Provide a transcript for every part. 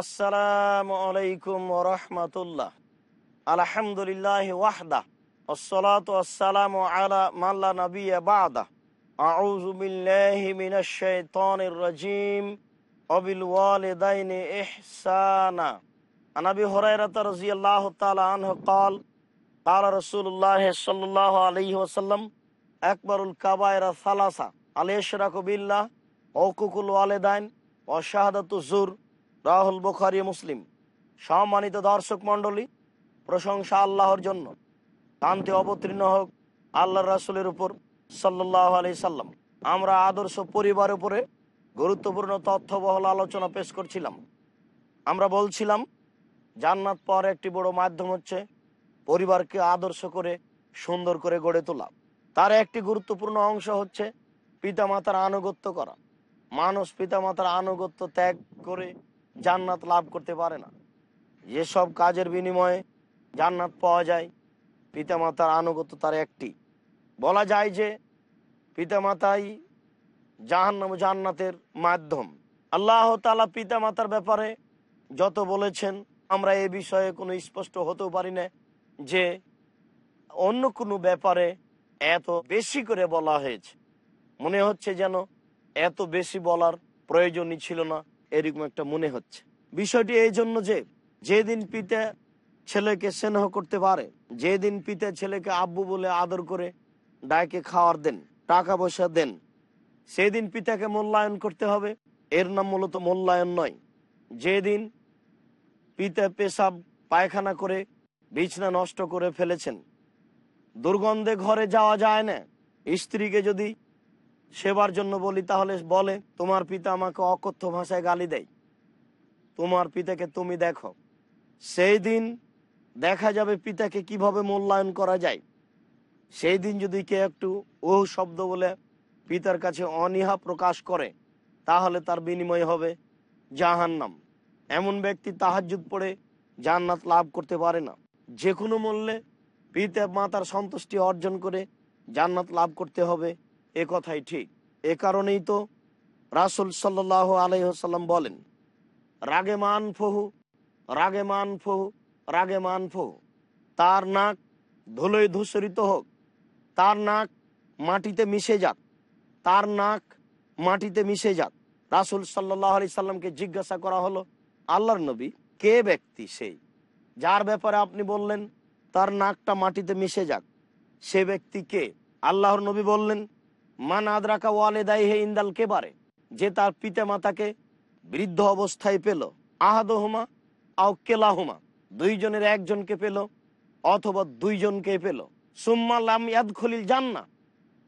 আসসালামু আলাইকুম রহমতুল্লাহ আলহামদুলিল্লাহ ওয়াহদা والصلاة والسلام على من لا نبي بعده أعوذ بالله من الشيطان الرجيم وبالوالدين إحسانا عن أبي هريرة رضي الله تعالى عنه قال قال رسول الله صلى الله عليه وسلم أكبر الكبائر ثلاثة الإشراك بالله وحقوق الوالدين وشهادة الزور রাহুল বুখারি, মুসলিম। সম্মানিত দর্শক মণ্ডলী, প্রশংসা আল্লাহর জন্য। কান্তি অবতীর্ণ হোক আল্লাহ রাসুলের উপর সাল্লাহ আলি সাল্লাম। আমরা আদর্শ পরিবার উপরে গুরুত্বপূর্ণ তথ্যবহল আলোচনা পেশ করছিলাম। আমরা বলছিলাম, জান্নাত পর একটি বড় মাধ্যম হচ্ছে পরিবারকে আদর্শ করে সুন্দর করে গড়ে তোলা। তার একটি গুরুত্বপূর্ণ অংশ হচ্ছে পিতামাতার আনুগত্য করা। মানুষ পিতামাতার আনুগত্য ত্যাগ করে জান্নাত লাভ করতে পারে না। যেসব কাজের বিনিময়ে জান্নাত পাওয়া যায়, পিতামাতার আনুগত্য তার একটি। বলা যায় যে, পিতামাতাই জাহান্নাম জান্নাতের মাধ্যম। আল্লাহ তালা পিতামাতার ব্যাপারে যত বলেছেন, আমরা এ বিষয়ে কোনো স্পষ্ট হতেও পারি না যে, অন্য কোনো ব্যাপারে এত বেশি করে বলা হয়েছে। মনে হচ্ছে যেন এত বেশি বলার প্রয়োজনই ছিল না। এরকম একটা মনে হচ্ছে। বিষয়টি এই জন্য যে, যেদিন পিতা ছেলেকে স্নেহ করতে পারে, যেদিন পিতা ছেলেকে আব্বু বলে আদর করে ডাকে খাওয়ার দেন, টাকা পয়সা দেন, সেদিন পিতাকে মূল্যায়ন করতে হবে, এর নাম মূলত মূল্যায়ন নয়। যেদিন পিতা পেশাব, পায়খানা করে, বিছনা নষ্ট করে ফেলেছেন, দুর্গন্ধে ঘরে যাওয়া যায় না, স্ত্রীকে যদি সেবার জন্য বলি, তাহলে বলে, তোমার পিতা আমাকে অকথ্য ভাষায় গালি দেয়। তোমার পিতাকে তুমি দেখো। সেই দিন দেখা যাবে পিতাকে কীভাবে মূল্যায়ন করা যায়। সেই দিন যদি কে একটু ও শব্দ বলে পিতার কাছে অনীহা প্রকাশ করে, তাহলে তার বিনিময় হবে জাহান্নাম। এমন ব্যক্তি তাহাজুদ পড়ে জান্নাত লাভ করতে পারে না। যে কোনো মূল্যে পিতা মাতার সন্তুষ্টি অর্জন করে জান্নাত লাভ করতে হবে। এ কথাই ঠিক। এ কারণেই তো রাসুল সাল্লাহ আলহ্লাম বলেন, রাগে মান ফহু, রাগে মান ফহু, রাগে মান ফহু। তার নাক ধুলোয় ধূসরিত হোক, তার নাক মাটিতে মিশে যাক, তার নাক মাটিতে মিশে যাক। রাসুল সাল্লাহ আলি সাল্লামকে জিজ্ঞাসা করা হলো, আল্লাহর নবী কে ব্যক্তি সেই? যার ব্যাপারে আপনি বললেন, তার নাকটা মাটিতে মিশে যাক, সে ব্যক্তি কে? আল্লাহর নবী বললেন মান আদরাকা ওয়ালে দায়ী হে ইন্দাল কেবারে, যে তার পিতা মাতাকে বৃদ্ধ অবস্থায় পেল, আহাদহুমা আও কেলাহুমা, দুইজনের একজনকে পেল অথবা দুইজনকে পেল। সুম্মা লাম ইয়াদ খলিল জান্না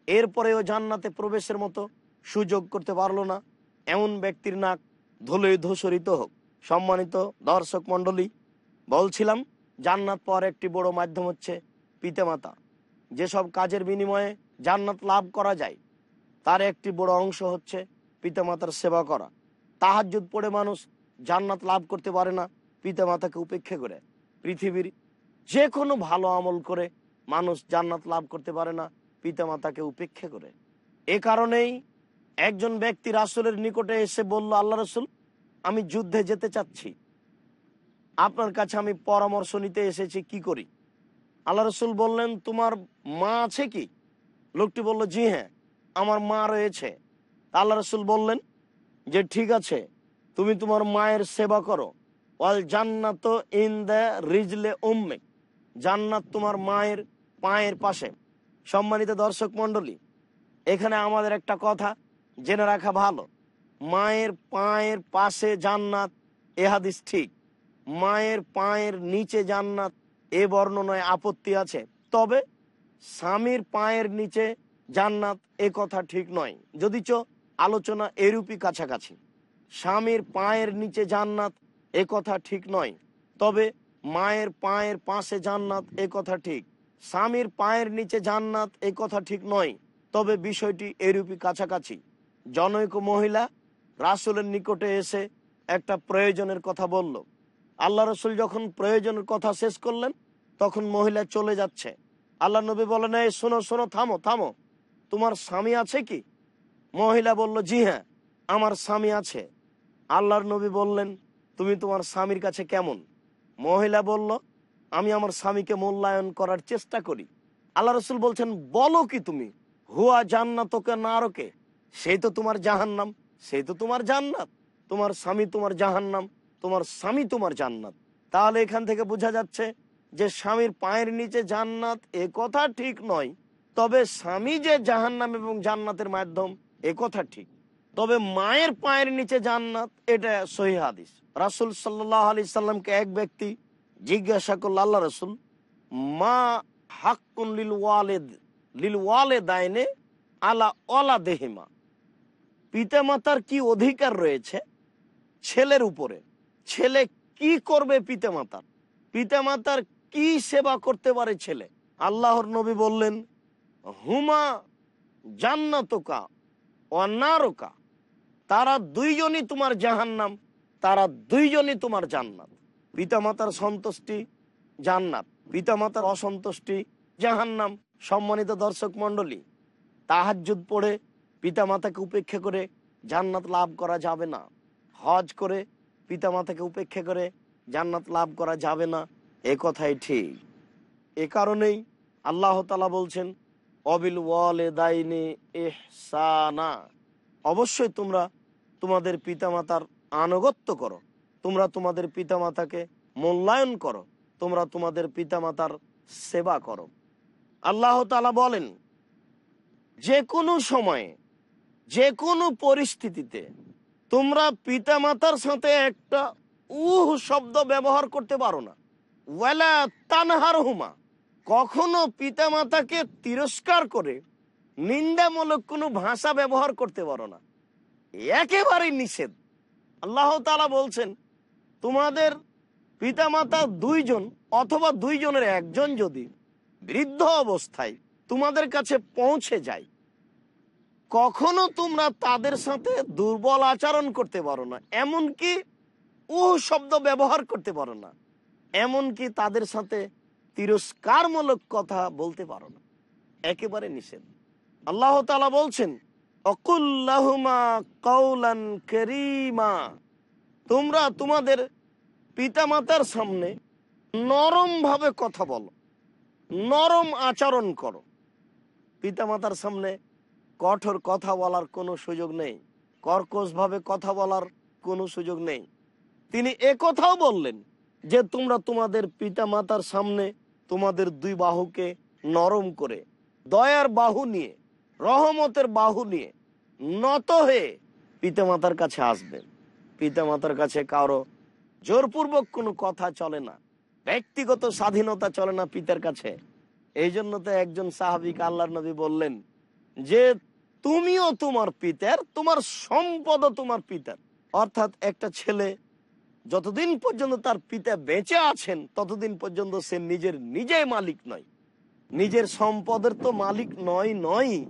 এরপরেও জান্নাতে প্রবেশের মতো সুযোগ করতে পারল না। এমন ব্যক্তির নাক ধুলোয় ধূসরিত হোক। সম্মানিত দর্শক মন্ডলী বলছিলাম, জান্নাত পর একটি বড় মাধ্যম হচ্ছে পিতামাতা। যেসব কাজের বিনিময়ে জান্নাত লাভ করা যায়। তার একটি বড় অংশ হচ্ছে পিতামাতার সেবা করা। তাহাজুদ পড়ে মানুষ জান্নাত লাভ করতে পারে না, পিতামাতাকে উপেক্ষা করে। পৃথিবীর যে কোনো ভালো আমল করে মানুষ জান্নাত লাভ করতে পারে না, পিতামাতাকে উপেক্ষা করে। এ কারণেই একজন ব্যক্তি রাসুলের নিকটে এসে বলল, আল্লাহ রসুল, আমি যুদ্ধে যেতে চাচ্ছি। আপনার কাছে আমি পরামর্শ নিতে এসেছি, কি করি? আল্লাহ রসুল বললেন, তোমার মা আছে কি? লোকটি বলল, জি হ্যাঁ আমার মা রয়েছে। আল্লাহ রসুল বললেন, যে ঠিক আছে, তুমি তোমার মায়ের সেবা করো। ওয়াল জান্নাত ইন দ্য রিজলে উম্মে, জান্নাত তোমার মায়ের পায়ের পাশে। সম্মানিত দর্শক মন্ডলী এখানে আমাদের একটা কথা জেনে রাখা ভালো। মায়ের পায়ের পাশে জান্নাত, এ হাদিস ঠিক। মায়ের পায়ের নিচে জান্নাত, এ বর্ণনায় আপত্তি আছে। তবে স্বামীর পায়ের নিচে জান্নাত এ কথা ঠিক নয়। যদিচ আলোচনা এরূপই কাছাকাছি। স্বামীর পায়ের নিচে জান্নাত এ কথা ঠিক নয়, তবে মায়ের পায়ের পাশে জান্নাত এ কথা ঠিক। স্বামীর পায়ের নিচে জান্নাত এ কথা ঠিক নয়, তবে বিষয়টি এরূপই কাছাকাছি। জনৈক মহিলা রাসুলের নিকটে এসে একটা প্রয়োজনের কথা বলল। আল্লাহ রসুল যখন প্রয়োজনের কথা শেষ করলেন, তখন মহিলা চলে যাচ্ছে। আল্লাহ নবী বলেন, এই শোনো শোনো, থামো থামো। তোমার স্বামী আছে কি? মহিলা বলল, জি হ্যাঁ আমার স্বামী আছে। আল্লাহর নবী বললেন, তুমি তোমার স্বামীর কাছে কেমন? মহিলা বলল, আমি আমার স্বামীকে মূল্যায়ন করার চেষ্টা করি। আল্লাহ রসুল বলছেন, বলো কি তুমি? হুয়া জান্নাতকে নারকে সেই তো তোমার জাহান্নাম, সেই তো তোমার জান্নাত। তোমার স্বামী তোমার জাহান্নাম, তোমার স্বামী তোমার জান্নাত। তাহলে এখান থেকে বোঝা যাচ্ছে যে স্বামীর পায়ের নিচে জান্নাত, এ কথা ঠিক নয়। তবে স্বামী যে জাহান্নাম এবং জান্নাতের মাধ্যম, এ কথা ঠিক। তবে মায়ের পায়ের নিচে জান্নাত, এটা সহি হাদিস। রাসুল সাল্লাহ আলি সাল্লামকে এক ব্যক্তি জিজ্ঞাসা করল, আল্লাহ রসুল, মা হাক্কুন লিল ওয়ালেদ, লিল ওয়ালে দায়নে আলা অলা দেহিমা পিতা মাতার কি অধিকার রয়েছে? ছেলের উপরে। ছেলে কি করবে পিতা মাতার পিতা মাতার কি সেবা করতে পারে ছেলে? আল্লাহর নবী বললেন, হুমা জান্নাতকা অনারকা তারা দুইজনই তোমার জাহান্নাম, তারা দুইজনই তোমার জান্নাত। পিতামাতার সন্তুষ্টি জান্নাত, পিতামাতার অসন্তুষ্টি জাহান্নাম। সম্মানিত দর্শক মণ্ডলী, তাহাজ্জুদ পড়ে পিতামাতাকে উপেক্ষা করে জান্নাত লাভ করা যাবে না। হজ করে পিতামাতাকে উপেক্ষা করে জান্নাত লাভ করা যাবে না। এ কথাই ঠিক। এ কারণেই আল্লাহ তালা বলছেন, অবিল ওয়ালে দাইনে এহসানা অবশ্যই তোমরা তোমাদের পিতামাতার আনুগত্য করো। তোমরা তোমাদের পিতামাতাকে মূল্যায়ন করো। তোমরা তোমাদের পিতামাতার সেবা করো। আল্লাহ তালা বলেন, যে কোনো সময়ে, যে কোনো পরিস্থিতিতে তোমরা পিতামাতার সাথে একটা উহ শব্দ ব্যবহার করতে পারো না। ওয়ালা তানহার হুমা কখনো পিতামাতাকে তিরস্কার করে নিন্দামূলক কোনো ভাষা ব্যবহার করতে পারো না। একেবারেই নিষেধ। আল্লাহ তালা বলছেন, তোমাদের পিতামাতা দুইজন অথবা দুইজনের একজন যদি বৃদ্ধ অবস্থায় তোমাদের কাছে পৌঁছে যায়, কখনো তোমরা তাদের সাথে দুর্বল আচরণ করতে পারো না, এমনকি ও শব্দ ব্যবহার করতে পারো না। এমনকি তাদের সাথে তিরস্কারমূলক কথা বলতে পারো না। একেবারে নিষেধ। আল্লাহ তালা বলছেন অকুল্লাহুমা কৌলান করিমা। তোমরা তোমাদের পিতামাতার সামনে নরম ভাবে কথা বলো, নরম আচরণ করো। পিতামাতার সামনে কঠোর কথা বলার কোনো সুযোগ নেই কর্কশ ভাবে কথা বলার কোনো সুযোগ নেই। তিনি কথাও বললেন যে তোমরা তোমাদের পিতামাতার সামনে তোমাদের দুই বাহুকে নরম করে, দয়ার বাহু নিয়ে, রহমতের বাহু নিয়ে নত হয়ে পিতামাতার কাছে আসবেন পিতামাতার কাছে কারও জোরপূর্বক কোনো কথা চলে না, ব্যক্তিগত স্বাধীনতা চলে না পিতার কাছে। এই জন্য তো একজন সাহাবিক আল্লাহ নবী বললেন যে, তুমিও তোমার পিতার, তোমার সম্পদও তোমার পিতার। অর্থাৎ একটা ছেলে যতদিন পর্যন্ত তার পিতা বেঁচে আছেন, ততদিন পর্যন্ত সে নিজের নিজেই মালিক নয়। নিজের সম্পদের তো মালিক নয় নয়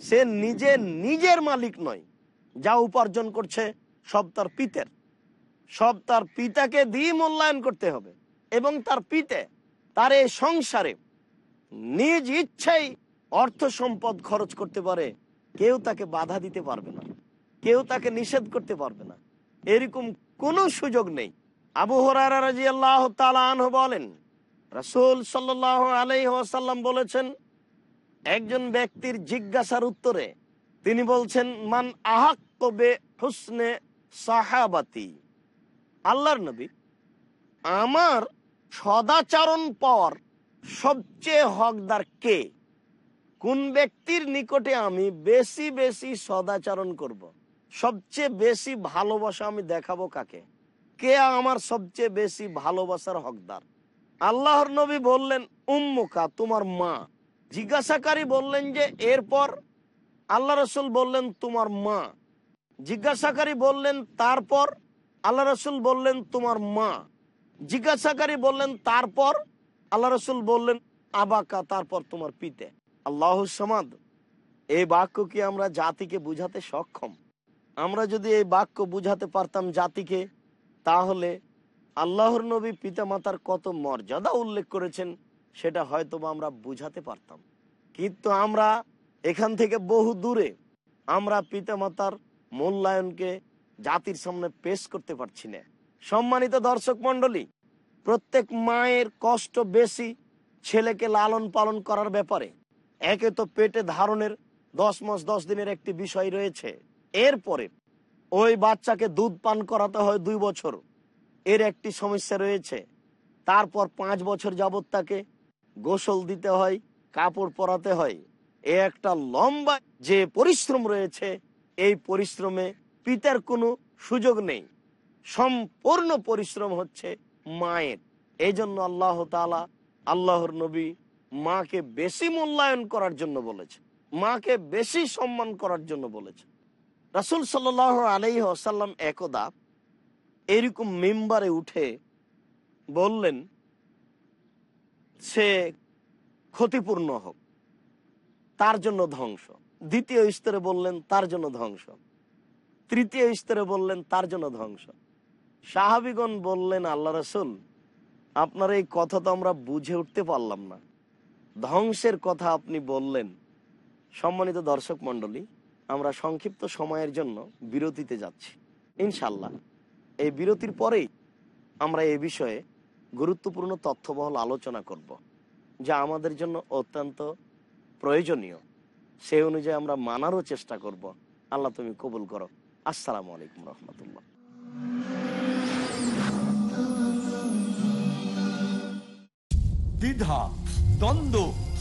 সে নিজে নিজের মালিক নয়। যা উপার্জন করছে, সব তার পিতের। সব তার পিতাকে দিয়ে মূল্যায়ন করতে হবে। এবং তার পিতে, তার এই সংসারে নিজ ইচ্ছাই অর্থ সম্পদ খরচ করতে পারে, কেউ তাকে বাধা দিতে পারবে না। কেউ তাকে নিষেধ করতে পারবে না। এরকম কোনো সুযোগ নেই। আবু হরারি আল্লাহ বলেন, রসুল সাল্লাহ আলাইসাল্লাম বলেছেন, একজন ব্যক্তির জিজ্ঞাসার উত্তরে তিনি বলছেন, মান আহাক্তবে হুসনে সাহাবাতি? আল্লাহর নবী, আমার সদাচারণ পাওয়ার সবচেয়ে হকদার কে? কোন ব্যক্তির নিকটে আমি বেশি বেশি সদাচরণ করব। সবচেয়ে বেশি ভালোবাসা আমি দেখাবো কাকে? কে আমার সবচেয়ে বেশি ভালোবাসার হকদার? আল্লাহর নবী বললেন, উম্মুকা, তোমার মা। জিজ্ঞাসাকারী বললেন যে, এরপর? আল্লাহ রসুল বললেন, তোমার মা। জিজ্ঞাসাকারী বললেন, তারপর? আল্লাহ রসুল বললেন, তোমার মা। জিজ্ঞাসাকারী বললেন, তারপর? আল্লাহ রসুল বললেন, আবাকা, তারপর তোমার পিতে। আল্লাহ সমাদ, এই বাক্য কি আমরা জাতিকে বুঝাতে সক্ষম? আমরা যদি এই বাক্য বুঝাতে পারতাম জাতিকে, তাহলে আল্লাহর নবী পিতামাতার কত মর্যাদা উল্লেখ করেছেন, সেটা হয়তো আমরা বুঝাতে পারতাম। কিন্তু আমরা এখান থেকে বহু দূরে আমরা পিতামাতার মূল্যায়নকে জাতির সামনে পেশ করতে পারছি না। সম্মানিত দর্শক মন্ডলী প্রত্যেক মায়ের কষ্ট বেশি ছেলেকে লালন পালন করার ব্যাপারে একে তো পেটে ধারণের দশ মাস দশ দিনের একটি বিষয় রয়েছে। এরপরে ওই বাচ্চাকে দুধ পান করাতে হয় দুই বছর। এর একটি সমস্যা রয়েছে। তারপর পাঁচ বছর যাবৎ তাকে গোসল দিতে হয়, কাপড় পরাতে হয়। এ একটা লম্বা যে পরিশ্রম রয়েছে, এই পরিশ্রমে পিতার কোনো সুযোগ নেই। সম্পূর্ণ পরিশ্রম হচ্ছে মায়ের। এই জন্য আল্লাহ তালা আল্লাহর নবী মাকে বেশি মূল্যায়ন করার জন্য বলেছে মাকে বেশি সম্মান করার জন্য বলেছে রাসুল সাল আলাই আসাল্লাম একদা এরকম মেম্বারে উঠে বললেন, সে ক্ষতিপূর্ণ হোক, তার জন্য ধ্বংস। দ্বিতীয় স্তরে বললেন, তার জন্য ধ্বংস। তৃতীয় স্তরে বললেন, তার জন্য ধ্বংস। সাহাবিগণ বললেন, আল্লাহ রসুল, আপনার এই কথা তো আমরা বুঝে উঠতে পারলাম না। ধ্বংসের কথা আপনি বললেন, সম্মানিত দর্শক মন্ডলী আমরা সংক্ষিপ্ত সময়ের জন্য বিরতিতে যাচ্ছি। ইনশাল্লাহ এই বিরতির পরেই আমরা এ বিষয়ে গুরুত্বপূর্ণ তথ্যবহল আলোচনা করব, যা আমাদের জন্য অত্যন্ত প্রয়োজনীয়। সেই অনুযায়ী আমরা মানারও চেষ্টা করব। আল্লাহ তুমি কবুল করো। আসসালামু আলাইকুম রহমতুল্লাহ। দ্বিধা, দ্বন্দ্ব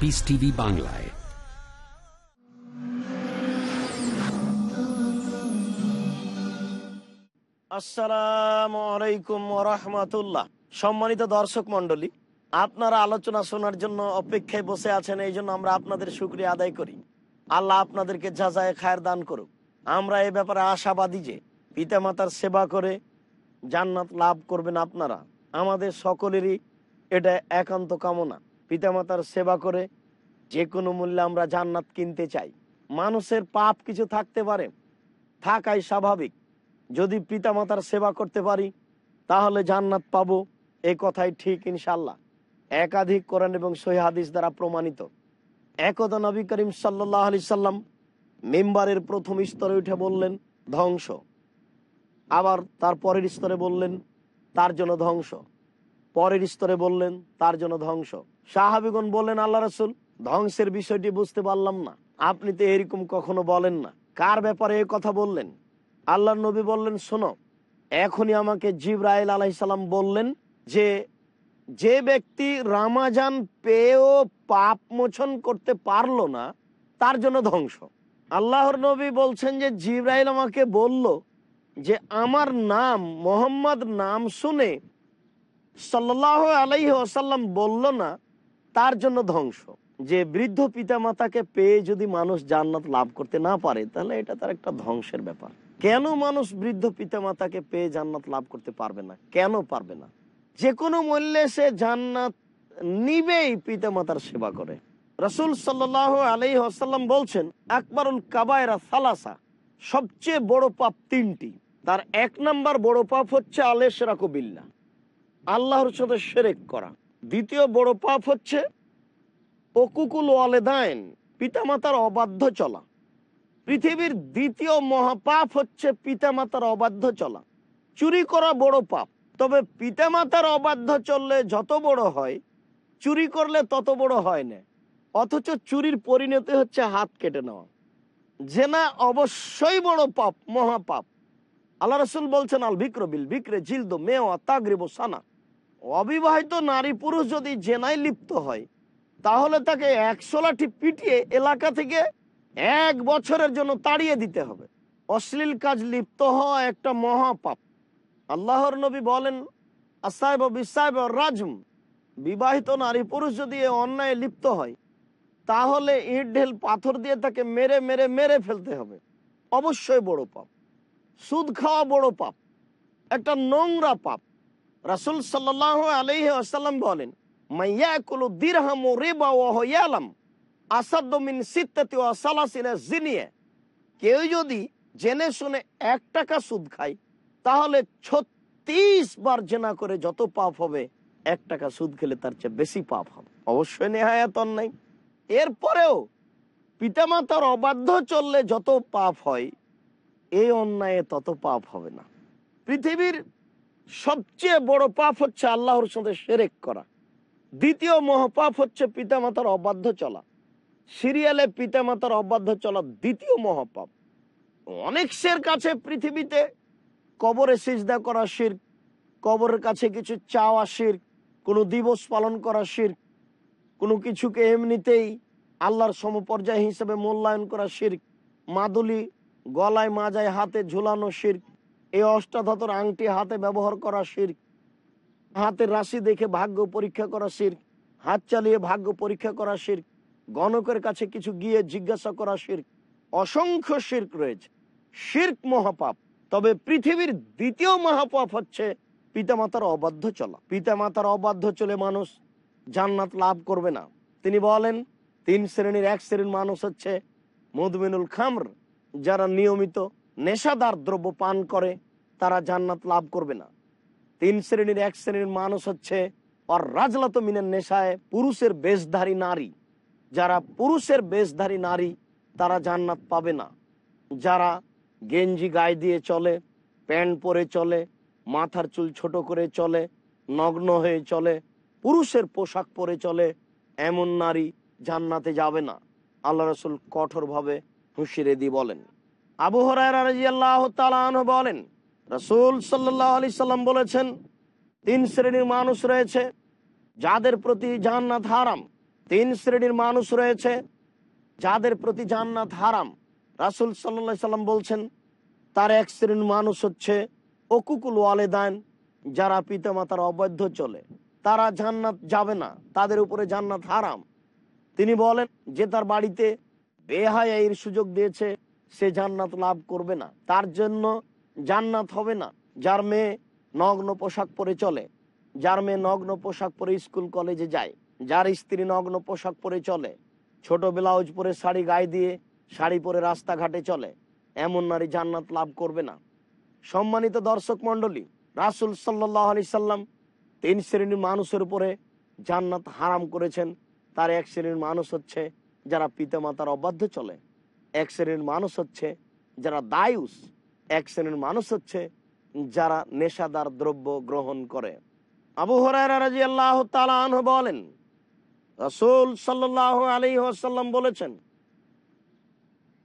পিস টিভি বাংলায় আসসালামু আলাইকুম রহমতুল্লাহ সম্মানিত দর্শক মন্ডলী আপনারা আলোচনা শোনার জন্য অপেক্ষায় বসে আছেন, এই জন্য আমরা আপনাদের শুক্রিয়া আদায় করি। আল্লাহ আপনাদেরকে যাচাই খায়ের দান করুক। আমরা এ ব্যাপারে আশাবাদী যে পিতামাতার সেবা করে জান্নাত লাভ করবেন আপনারা। আমাদের সকলেরই এটা একান্ত কামনা। পিতামাতার সেবা করে, যে কোনো মূল্যে আমরা জান্নাত কিনতে চাই। মানুষের পাপ কিছু থাকতে পারে, থাকাই স্বাভাবিক। যদি পিতামাতার সেবা করতে পারি, তাহলে জান্নাত পাবো এই কথাই ঠিক ইনশাল্লাহ একাধিক কোরআন এবং সহি হাদিস দ্বারা প্রমাণিত। একদা নবী করিম সাল্লাহ আলি সাল্লাম মেম্বারের প্রথম স্তরে উঠে বললেন, ধ্বংস। আবার তার পরের স্তরে বললেন, তার জন্য ধ্বংস। পরের স্তরে বললেন, তার জন্য ধ্বংস। সাহাবিগণ বললেন, আল্লাহ রসুল, ধ্বংসের বিষয়টি বুঝতে পারলাম না। আপনি তো এরকম কখনো বলেন না। কার ব্যাপারে এই কথা বললেন? আল্লাহ নবী বললেন, শোনো, এখনই আমাকে জিব্রাইল আলাইসাল্লাম বললেন যে যে ব্যক্তি রামাজান পেয়েও পাপ মোচন করতে পারল না, তার জন্য ধ্বংস। আল্লাহর নবী বলছেন যে, জিব্রাইল আমাকে বলল যে, আমার নাম, মোহাম্মদ নাম শুনে সাল্লাহ আলাইহি আসাল্লাম বলল না তার জন্য ধ্বংস। যে বৃদ্ধ পিতা মাতাকে পেয়ে যদি মানুষ জান্নাত লাভ করতে না পারে, তাহলে এটা তার একটা ধ্বংসের ব্যাপার। কেন মানুষ বৃদ্ধ পিতা মাতাকে পেয়ে জান্নাত লাভ করতে পারবে না? কেন পারবে না? যে কোনো মূল্যে সে জান্নাত নিবেই পিতা মাতার সেবা করে। রসুল সাল্লাহ আলাই আসাল্লাম বলছেন, আকবরুল কাবায়রা সালাসা সবচেয়ে বড় পাপ তিনটি। তার এক নাম্বার বড় পাপ হচ্ছে আলেশ রাকুবিল্লা আল্লাহর সাথে সেরেক করা। দ্বিতীয় বড় পাপ হচ্ছে অকুকুল ওয়ালেদায়ন পিতামাতার অবাধ্য চলা। পৃথিবীর দ্বিতীয় মহাপাপ হচ্ছে পিতামাতার অবাধ্য চলা। চুরি করা বড় পাপ, তবে পিতামাতার অবাধ্য চললে যত বড় হয়, চুরি করলে তত বড় হয় না। অথচ চুরির পরিণতি হচ্ছে হাত কেটে নেওয়া। জেনা অবশ্যই বড় পাপ, মহাপাপ। আল্লাহ রসুল বলছেন আল বিক্রবিল বিক্রে জিলদ মেওয়া তাগরিব সানা। অবিবাহিত নারী পুরুষ যদি জেনায় লিপ্ত হয়, তাহলে তাকে একশো লাঠি পিটিয়ে এলাকা থেকে এক বছরের জন্য তাড়িয়ে দিতে হবে। অশ্লীল কাজ লিপ্ত হওয়া একটা মহাপাপ। আল্লাহর নবী বলেন, আসাইব বিসাইব রাজম, বিবাহিত নারী পুরুষ যদি অন্যায় লিপ্ত হয়, তাহলে ইট ঢেল পাথর দিয়ে তাকে মেরে মেরে মেরে ফেলতে হবে। অবশ্যই বড় পাপ। সুদ খাওয়া বড় পাপ। একটা নোংরা পাপ। রাসুল সাল্লাহ আলহি আসাল্লাম বলেন মাইয়াকুলু দিরহাম রেবা ও হয়ালাম আসাদ্দমিন সিত্তাতি ও সালাসিনা জিনিয়ে কেউ যদি জেনে শুনে এক টাকা সুদ খায়, তাহলে ছত্রিশ বার জেনা করে যত পাপ হবে, এক টাকা সুদ খেলে তার চেয়ে বেশি পাপ হবে। অবশ্যই নেহায়াত নাই এরপরেও পিতামাতার অবাধ্য চললে যত পাপ হয়, এই অন্যায়ে তত পাপ হবে না। পৃথিবীর সবচেয়ে বড় পাপ হচ্ছে আল্লাহর সাথে সেরেক করা। দ্বিতীয় মহাপাপ হচ্ছে পিতামাতার অবাধ্য চলা। সিরিয়ালে পিতামাতার অবাধ্য চলা দ্বিতীয় মহাপাপ অনেক সের কাছে পৃথিবীতে কবরে সিজদা করা শির, কবরের কাছে কিছু চাওয়া শির, কোনো দিবস পালন করা শির, কোনো কিছুকে এমনিতেই আল্লাহর সমপর্যায় হিসেবে মূল্যায়ন করা শির, মাদুলি গলায় মাজায় হাতে ঝুলানো শির এই অষ্টাধাতর আংটি হাতে ব্যবহার করা শির হাতের রাশি দেখে ভাগ্য পরীক্ষা করা শির হাত চালিয়ে ভাগ্য পরীক্ষা করা শির গণকের কাছে কিছু গিয়ে জিজ্ঞাসা করা শির অসংখ্য শির্ক রয়েছে। শির্ক মহাপাপ। তবে পৃথিবীর দ্বিতীয় মহাপাপ হচ্ছে পিতামাতার অবাধ্য চলা। পিতামাতার অবাধ্য চলে মানুষ জান্নাত লাভ করবে না। তিনি বলেন, তিন শ্রেণির এক শ্রেণির মানুষ হচ্ছে মধুমিনুল খামর, যারা নিয়মিত নেশাদার দ্রব্য পান করে। তারা জান্নাত লাভ করবে না। তিন শ্রেণির এক শ্রেণির মানুষ হচ্ছে আর রাজলাত মিনের নেশায় পুরুষের বেশধারী নারী। যারা পুরুষের বেশধারী নারী, তারা জান্নাত পাবে না। যারা গেঞ্জি গায়ে দিয়ে চলে, প্যান্ট পরে চলে, মাথার চুল ছোট করে চলে, নগ্ন হয়ে চলে, পুরুষের পোশাক পরে চলে, এমন নারী জান্নাতে যাবে না। আল্লাহ রসুল কঠোরভাবে হুঁশিয়ে দি বলেন। আবু হরাহ বলেন রসুল সাল্লাহ আলি সাল্লাম বলেছেন, তিন শ্রেণির মানুষ রয়েছে যাদের প্রতি জান্নাত হারাম। তিন শ্রেণির মানুষ রয়েছে যাদের প্রতি জান্নাত হারাম। রাসুল সাল্লাহ সাল্লাম বলছেন, তার এক শ্রেণির মানুষ হচ্ছে অকুকুল ওয়ালেদান যারা পিতামাতার অবৈধ চলে। তারা জান্নাত যাবে না, তাদের উপরে জান্নাত হারাম। তিনি বলেন, যে তার বাড়িতে বেহায়া এর সুযোগ দিয়েছে, সে জান্নাত লাভ করবে না। তার জন্য জান্নাত হবে না। যার মেয়ে নগ্ন পোশাক পরে চলে, যার মেয়ে নগ্ন পোশাক পরে স্কুল, কলেজে যায়, যার স্ত্রী নগ্ন পোশাক পরে চলে, ছোট ব্লাউজ পরে শাড়ি গায়ে দিয়ে শাড়ি পরে রাস্তাঘাটে চলে, এমন নারী জান্নাত লাভ করবে না। সম্মানিত দর্শক মন্ডলী রাসুল সাল্লাহ আলি সাল্লাম তিন শ্রেণির মানুষের উপরে জান্নাত হারাম করেছেন। তার এক শ্রেণির মানুষ হচ্ছে যারা পিতামাতার অবাধ্য চলে, এক শ্রেণির মানুষ হচ্ছে যারা দায়ুস এক শ্রেণির মানুষ হচ্ছে যারা নেশাদার দ্রব্য গ্রহণ করে। আবু হরাইরা রাজি আল্লাহ বলেন, রসুল সাল্লাহ আলী আসাল্লাম বলেছেন,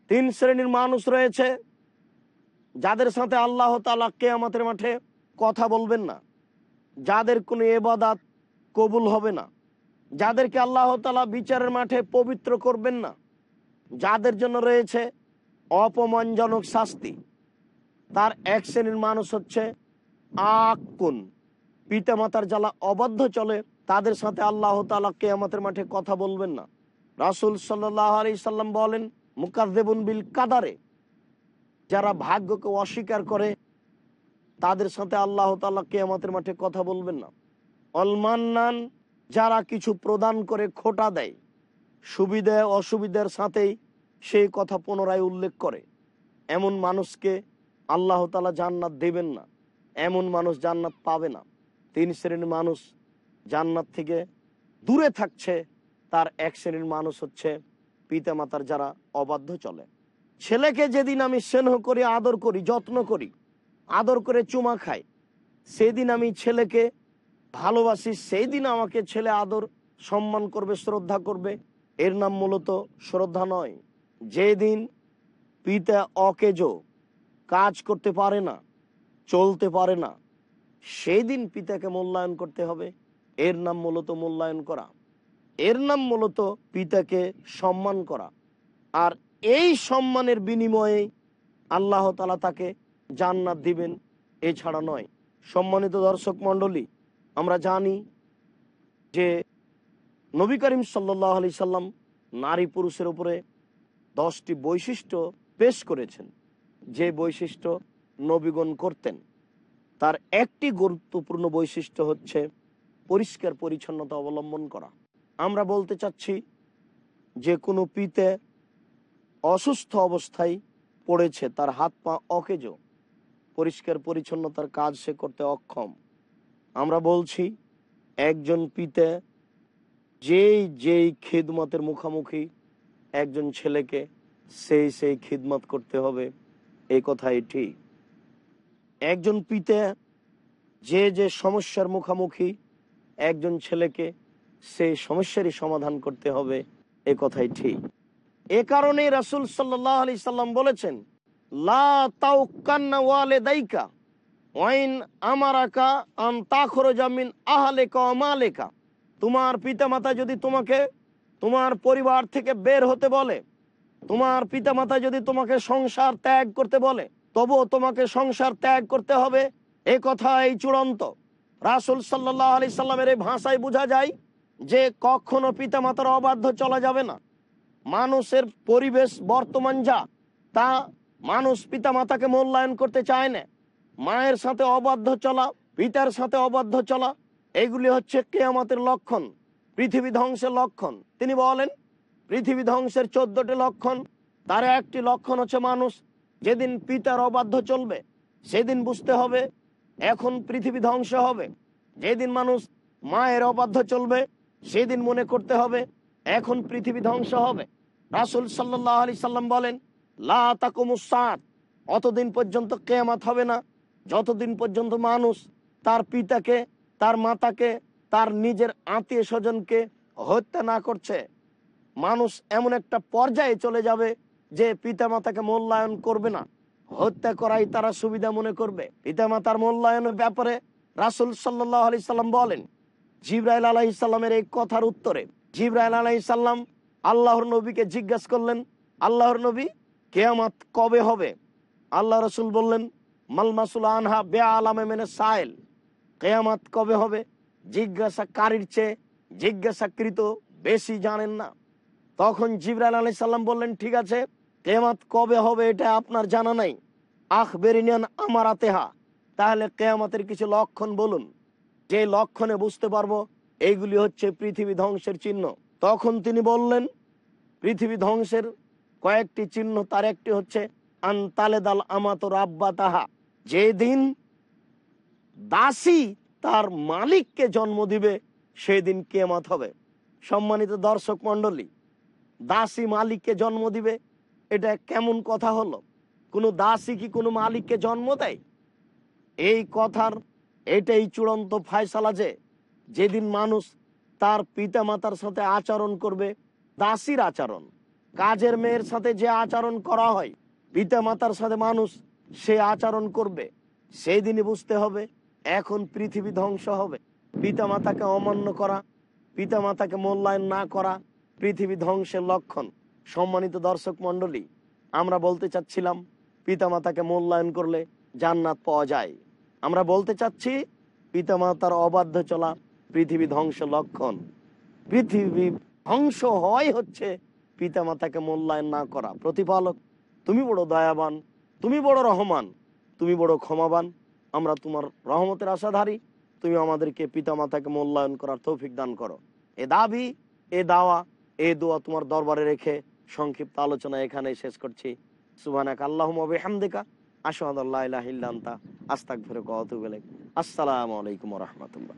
তিন শ্রেণির মানুষ রয়েছে যাদের সাথে আল্লাহ তালা কেয়ামতের মাঠে কথা বলবেন না, যাদের কোনো এবাদাত কবুল হবে না, যাদেরকে আল্লাহ তালা বিচারের মাঠে পবিত্র করবেন না, যাদের জন্য রয়েছে অপমানজনক শাস্তি। তার এক শ্রেণির মানুষ হচ্ছে আকুন। পিতামাতার জ্বালা অবাধ্য চলে, তাদের সাথে আল্লাহ তালা কেয়ামতের মাঠে কথা বলবেন না। রাসুল সাল্লাহ সাল্লাম বলেন মুকাদ্দেবুন বিল কাদারে। যারা ভাগ্যকে অস্বীকার করে, তাদের সাথে আল্লাহ তালা কেয়ামতের মাঠে কথা বলবেন না। অলমান্নান যারা কিছু প্রদান করে খোটা দেয়, সুবিধা অসুবিধার সাথেই সেই কথা পুনরায় উল্লেখ করে। এমন মানুষকে আল্লাহ তালা জান্নাত দেবেন না। এমন মানুষ জান্নাত পাবে না। তিন শ্রেণির মানুষ জান্নাত থেকে দূরে থাকছে। তার এক শ্রেণির মানুষ হচ্ছে পিতামাতার যারা অবাধ্য চলে। ছেলেকে যেদিন আমি স্নেহ করি, আদর করি, যত্ন করি, আদর করে চুমা খাই, সেদিন আমি ছেলেকে ভালোবাসি সেই দিন আমাকে ছেলে আদর, সম্মান করবে, শ্রদ্ধা করবে। এর নাম মূলত শ্রদ্ধা নয়। যেদিন পিতা অকেজো কাজ করতে পারে না, চলতে পারে না। সেই দিন পিতাকে মূল্যায়ন করতে হবে। এর নাম মূলত মূল্যায়ন করা। এর নাম মূলত পিতাকে সম্মান করা। আর এই সম্মানের বিনিময়ে আল্লাহ তালা তাকে জান্নাত দিবেন, এছাড়া নয়। সম্মানিত দর্শক মণ্ডলী, আমরা জানি যে নবী করিম সাল্লাহ আলি সাল্লাম নারী পুরুষের উপরে দশটি বৈশিষ্ট্য পেশ করেছেন। যে বৈশিষ্ট্য নবীগণ করতেন, তার একটি গুরুত্বপূর্ণ বৈশিষ্ট্য হচ্ছে পরিষ্কার পরিচ্ছন্নতা অবলম্বন করা। আমরা বলতে চাচ্ছি যে কোনো পিতে অসুস্থ অবস্থায় পড়েছে, তার হাত পা অকেজ, পরিষ্কার পরিচ্ছন্নতার কাজ সে করতে অক্ষম। আমরা বলছি একজন পিতে যেই যেই খিদমতের মুখামুখি একজন ছেলেকে সেই সেই খিদমত করতে হবে। এই কথাই ঠিক। একজন পিতে যে যে সমস্যার মুখামুখি, একজন ছেলেকে সেই সমস্যারই সমাধান করতে হবে, এ কথাই ঠিক। এ কারণে রাসুল সাল্লাহ আলি সাল্লাম বলেছেন, লা তাউকান্না ওয়ালে ওয়াইন আন তোমার পিতামাতা যদি তোমাকে তোমার পরিবার থেকে বের হতে বলে তোমার পিতা পিতামাতা যদি তোমাকে সংসার ত্যাগ করতে বলে, তবুও তোমাকে সংসার ত্যাগ করতে হবে। এ এই চূড়ান্ত। রাসুল সাল্লাহ আলি সাল্লামের এই ভাষায় বোঝা যায় যে কখনো পিতামাতার অবাধ্য চলা যাবে না। মানুষের পরিবেশ বর্তমান যা, তা মানুষ পিতামাতাকে মূল্যায়ন করতে চায় না। মায়ের সাথে অবাধ্য চলা, পিতার সাথে অবাধ্য চলা, এগুলি হচ্ছে কেয়ামতের লক্ষণ, পৃথিবী ধ্বংসের লক্ষণ। তিনি বলেন পৃথিবী ধ্বংসের চোদ্দটি লক্ষণ, তার একটি লক্ষণ হচ্ছে মানুষ। যেদিন পিতার অবাধ্য চলবে, সেদিন বুঝতে হবে, এখন পৃথিবী ধ্বংস হবে। যেদিন মানুষ মায়ের অবাধ্য চলবে, সেদিন মনে করতে হবে, এখন পৃথিবী ধ্বংস হবে। রাসুল সাল্লাহ আলি সাল্লাম বলেন, লা অতদিন পর্যন্ত কেয়ামাত হবে না। যতদিন পর্যন্ত মানুষ তার পিতাকে, তার মাতাকে, তার নিজের আত্মীয় স্বজনকে হত্যা না করছে মানুষ এমন একটা পর্যায়ে চলে যাবে যে পিতামাতাকে মূল্যায়ন করবে না। হত্যা করাই তারা সুবিধা মনে করবে। পিতামাতার মূল্যায়নের ব্যাপারে রাসুল সাল্লাহ আলি সাল্লাম বলেন, জিব্রাইল আলাহি সাল্লামের এই কথার উত্তরে জিব্রাইল আলাহি সাল্লাম আল্লাহর নবীকে জিজ্ঞাসা করলেন, আল্লাহর নবী কেয়ামাত কবে হবে? আল্লাহ রসুল বললেন মালমাসুল আনহা বে আলামে মেনে সাইল। কেয়ামাত কবে হবে? জিজ্ঞাসা জিজ্ঞাসাকারীর চেয়ে জিজ্ঞাসাকৃত বেশি জানেন না। তখন জিবরাইল আলাই সাল্লাম বললেন, ঠিক আছে, কেয়ামাত কবে হবে এটা আপনার জানা নাই? আখ বেরিনিয়ান আমার আতেহা তাহলে কেয়ামাতের কিছু লক্ষণ বলুন। যে লক্ষণে বুঝতে পারব এইগুলি হচ্ছে পৃথিবী ধ্বংসের চিহ্ন। তখন তিনি বললেন, পৃথিবী ধ্বংসের কয়েকটি চিহ্ন, তার একটি হচ্ছে আন্তালেদাল আমাত রাব্বা তাহা যেদিন দাসী তার মালিককে জন্ম দিবে, সেদিন কেমাত হবে। সম্মানিত দর্শক মন্ডলী দাসী মালিককে জন্ম দিবে? এটা কেমন কথা হলো? কোনো দাসী কি কোনো মালিককে জন্ম দেয়? এই কথার এটাই চূড়ান্ত ফায়সালা যে, যেদিন মানুষ তার পিতা মাতার সাথে আচরণ করবে, দাসীর আচরণ। কাজের মেয়ের সাথে যে আচরণ করা হয় পিতা মাতার সাথে মানুষ সে আচরণ করবে। সেই দিনই বুঝতে হবে, এখন পৃথিবী ধ্বংস হবে। পিতা মাতাকে অমান্য করা পিতা মাতাকে মূল্যায়ন না করা পৃথিবী ধ্বংসের লক্ষণ, সম্মানিত দর্শক মণ্ডলী, আমরা বলতে চাচ্ছিলাম পিতা মাতাকে মূল্যায়ন করলে জান্নাত পাওয়া যায়। আমরা বলতে চাচ্ছি পিতা মাতার অবাধ্য চলা পৃথিবী ধ্বংস লক্ষণ। পৃথিবী ধ্বংস হয় হচ্ছে পিতা মাতাকে মূল্যায়ন না করা। প্রতিপালক, তুমি বড় দয়াবান, তুমি বড় রহমান, তুমি বড় ক্ষমাবান, আমরা তোমার রহমতের আশাধারী, তুমি আমাদেরকে পিতা মাতাকে মূল্যায়ন করার তৌফিক দান করো। এ দাবি, এ দাওয়া এ দোয়া তোমার দরবারে রেখে সংক্ষিপ্ত আলোচনা এখানে শেষ করছি। সুবানাক আল্লাহ হামদিকা আসাদ আল্লাহ আস্তাক ফেরে কত গেলে আসসালামু আলাইকুম রহমতুল্লাহ।